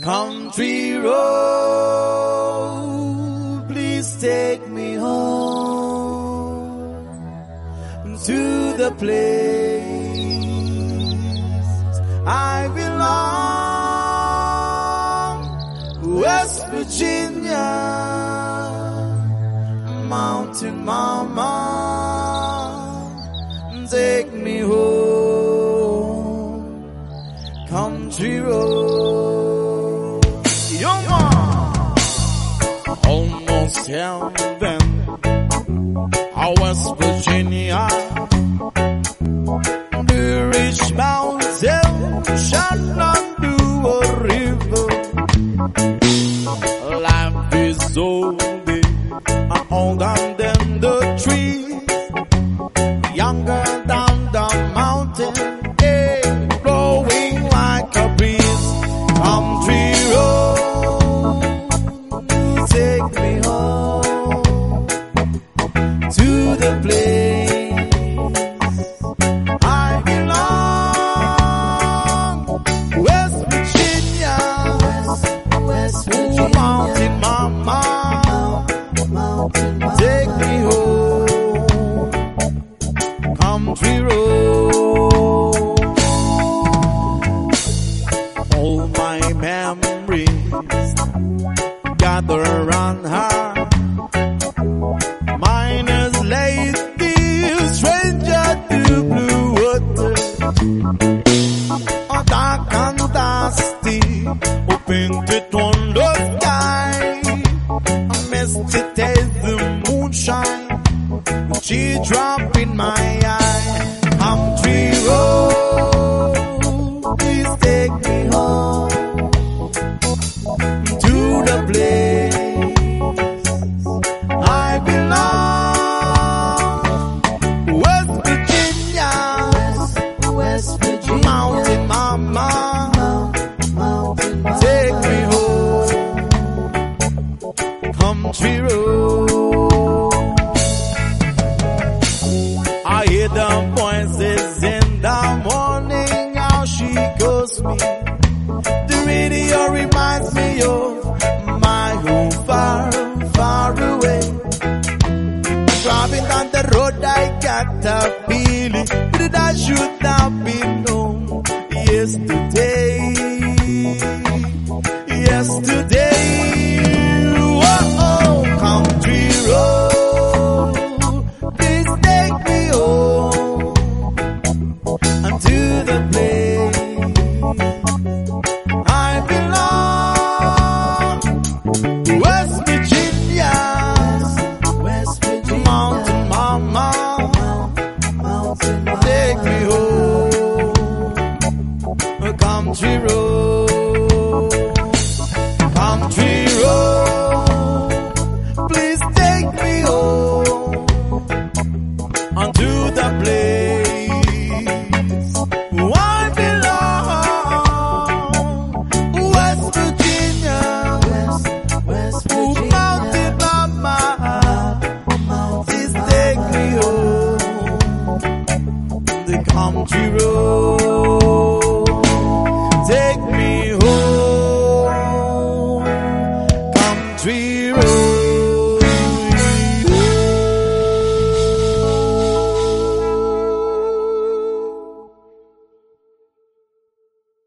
Country road, please take me home to the place I belong, West Virginia, Mountain Mama, take me home, country road. Almost them oh, West Virginia. The rich mountain Shenandoah to the place I belong. West Virginia, West, Virginia, Mountain Mama, take me home, country road. All my memories gather around her. Dusty, open to thunder sky. A misty taste the moonshine, she drop in my eye. Country road, The radio reminds me of my home far, far away. Driving down the road, I got a feeling that I should been home yesterday. Yesterday, Palm Tree Road. Palm Tree Road, please take me home onto the place where I belong. West Virginia, West, West Virginia. Mountain Mama, please take me home. The country Road.